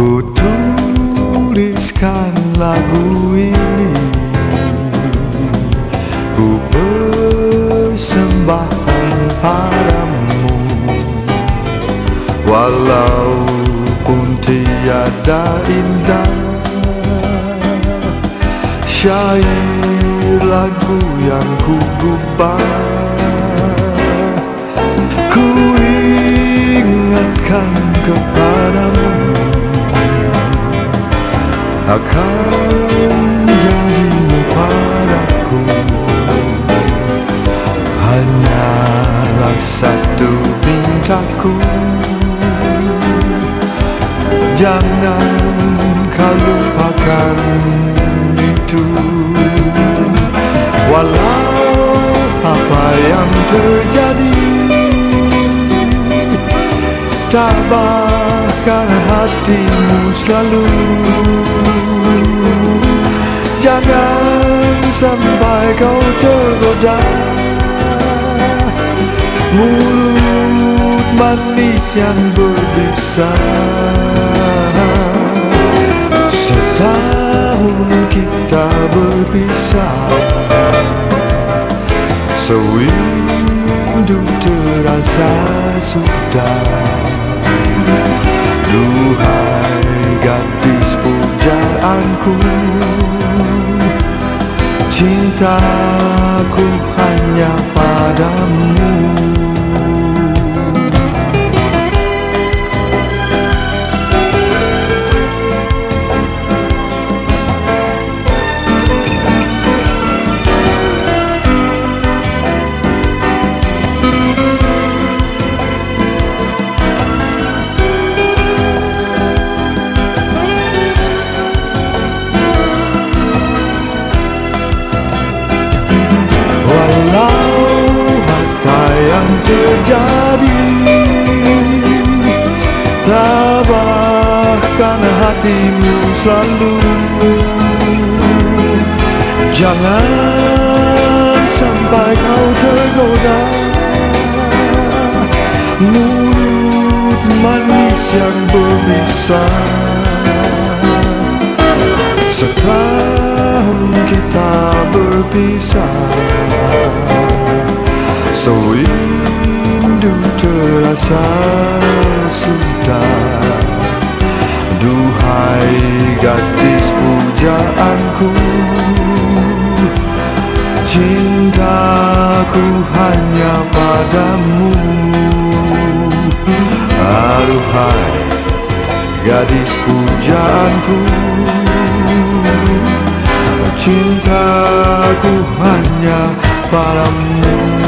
Ku tuliskan lagu ini. Ku persembahkan padamu. Walaupun tiada indah Syair lagu yang ku gubah Ku ingatkan kepadamu akan janjimu padaku Hanyalah satu mintaku Jangan kau lupakan itu. Walau apa yang terjadi Tabahkan hatimu selalu Jangan sampai kau tergoda Mulut manis yang berbisa Setahun kita berpisah Sewindu terasa sudah Duhai gadis pujaanku. Cintaku hanya padamu selalu. Jangan sampai kau tergoda. Mulut manis yang berbisa Setahun kita berpisah So rindu terasa sudah Duhai gadis pujaanku Cintaku hanya padamu. Aduhai gadis pujaanku Cintaku hanya padamu